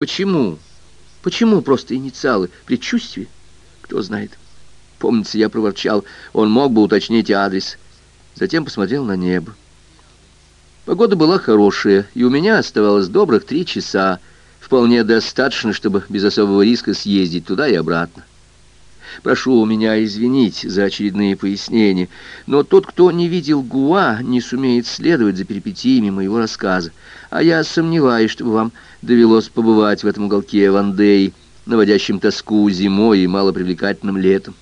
Почему? Почему просто инициалы? Предчувствие? Кто знает. Помнится, я проворчал, он мог бы уточнить адрес. Затем посмотрел на небо. Погода была хорошая, и у меня оставалось добрых три часа, вполне достаточно, чтобы без особого риска съездить туда и обратно. Прошу меня извинить за очередные пояснения, но тот, кто не видел Гуа, не сумеет следовать за перипетиями моего рассказа. А я сомневаюсь, чтобы вам довелось побывать в этом уголке Вандеи, наводящем тоску зимой и малопривлекательным летом.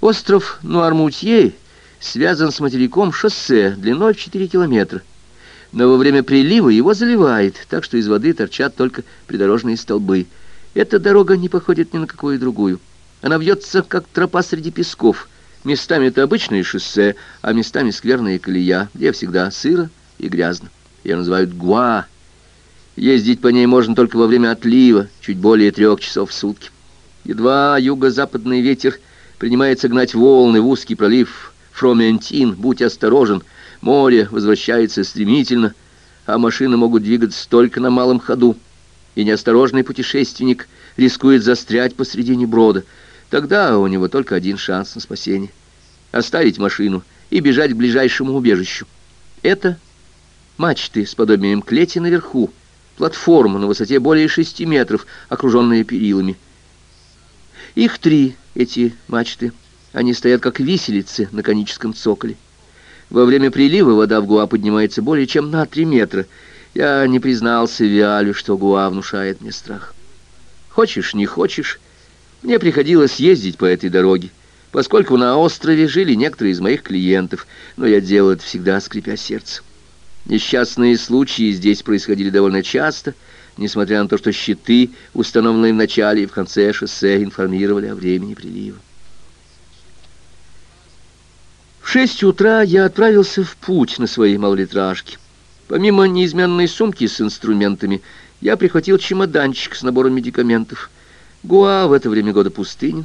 Остров Нуармутье связан с материком шоссе длиной в 4 километра. Но во время прилива его заливает, так что из воды торчат только придорожные столбы. Эта дорога не походит ни на какую другую. Она вьется, как тропа среди песков. Местами это обычное шоссе, а местами скверная колея, где всегда сыро и грязно. Ее называют Гуа. Ездить по ней можно только во время отлива, чуть более трех часов в сутки. Едва юго-западный ветер принимается гнать волны в узкий пролив Фроментин, будь осторожен, море возвращается стремительно, а машины могут двигаться только на малом ходу, и неосторожный путешественник рискует застрять посредине брода — Тогда у него только один шанс на спасение — оставить машину и бежать к ближайшему убежищу. Это мачты с подобием клети наверху, платформа на высоте более шести метров, окруженная перилами. Их три, эти мачты. Они стоят как виселицы на коническом цоколе. Во время прилива вода в Гуа поднимается более чем на три метра. Я не признался Виалю, что Гуа внушает мне страх. Хочешь, не хочешь, мне приходилось ездить по этой дороге, поскольку на острове жили некоторые из моих клиентов, но я делал это всегда, скрипя сердце. Несчастные случаи здесь происходили довольно часто, несмотря на то, что щиты, установленные в начале и в конце шоссе, информировали о времени прилива. В шесть утра я отправился в путь на своей малолитражке. Помимо неизменной сумки с инструментами, я прихватил чемоданчик с набором медикаментов — Гуа в это время года пустынен,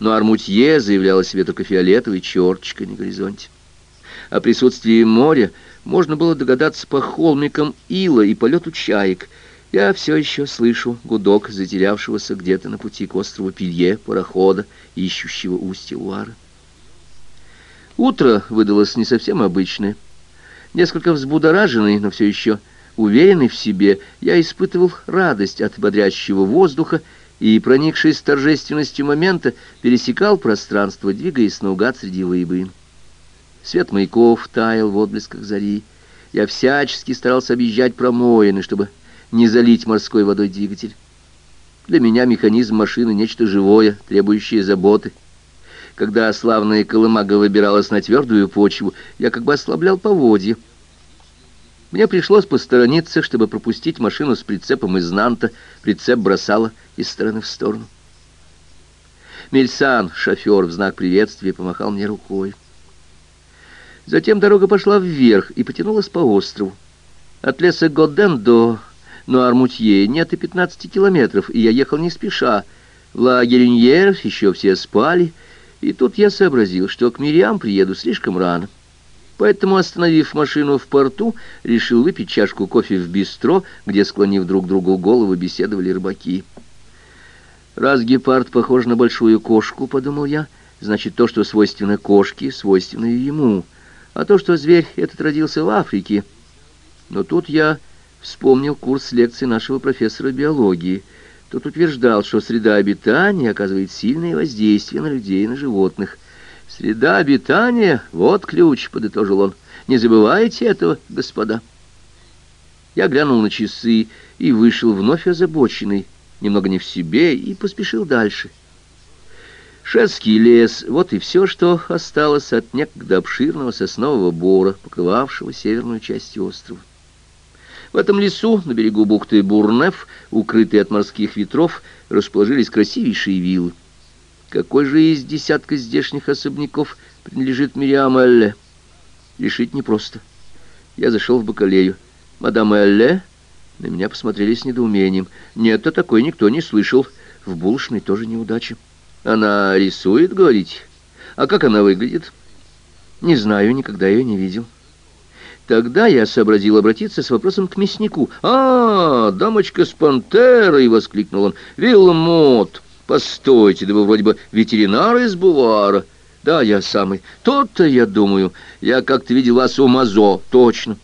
но Армутье заявляла себе только фиолетовой черточкой на горизонте. О присутствии моря можно было догадаться по холмикам ила и полету чаек. Я все еще слышу гудок затерявшегося где-то на пути к острову Пилье парохода, ищущего устья Луары. Утро выдалось не совсем обычное. Несколько взбудораженный, но все еще уверенный в себе, я испытывал радость от бодрящего воздуха и, проникшись торжественностью момента, пересекал пространство, двигаясь наугад среди выбоин. Свет маяков таял в отблесках зари. Я всячески старался объезжать промоины, чтобы не залить морской водой двигатель. Для меня механизм машины — нечто живое, требующее заботы. Когда славная колымага выбиралась на твердую почву, я как бы ослаблял поводья. Мне пришлось посторониться, чтобы пропустить машину с прицепом из Нанта. Прицеп бросала из стороны в сторону. Мельсан, шофер, в знак приветствия помахал мне рукой. Затем дорога пошла вверх и потянулась по острову. От леса Годен до Нуармутье нет и 15 километров, и я ехал не спеша. В лагерь еще все спали, и тут я сообразил, что к Мириам приеду слишком рано. Поэтому, остановив машину в порту, решил выпить чашку кофе в бистро, где, склонив друг другу головы, беседовали рыбаки. «Раз гепард похож на большую кошку, — подумал я, — значит, то, что свойственно кошке, свойственно и ему, а то, что зверь этот родился в Африке. Но тут я вспомнил курс лекций нашего профессора биологии. Тот утверждал, что среда обитания оказывает сильное воздействие на людей и на животных. «Среда обитания — вот ключ», — подытожил он. «Не забывайте этого, господа». Я глянул на часы и вышел вновь озабоченный, немного не в себе, и поспешил дальше. Шетский лес — вот и все, что осталось от некогда обширного соснового бора, покрывавшего северную часть острова. В этом лесу, на берегу бухты Бурнеф, укрытые от морских ветров, расположились красивейшие виллы. Какой же из десятка здешних особняков принадлежит Мириам Элле? Решить непросто. Я зашел в бакалею. Мадам Элле на меня посмотрели с недоумением. Нет, о такой никто не слышал. В булочной тоже неудача. Она рисует, говорите? А как она выглядит? Не знаю, никогда ее не видел. Тогда я сообразил обратиться с вопросом к мяснику. «А, дамочка с пантерой!» — воскликнул он. «Вилмот! Постойте, да вы вроде бы ветеринар из Бувара». «Да, я самый. То-то, я думаю. Я как-то видел вас у Мазо. Точно.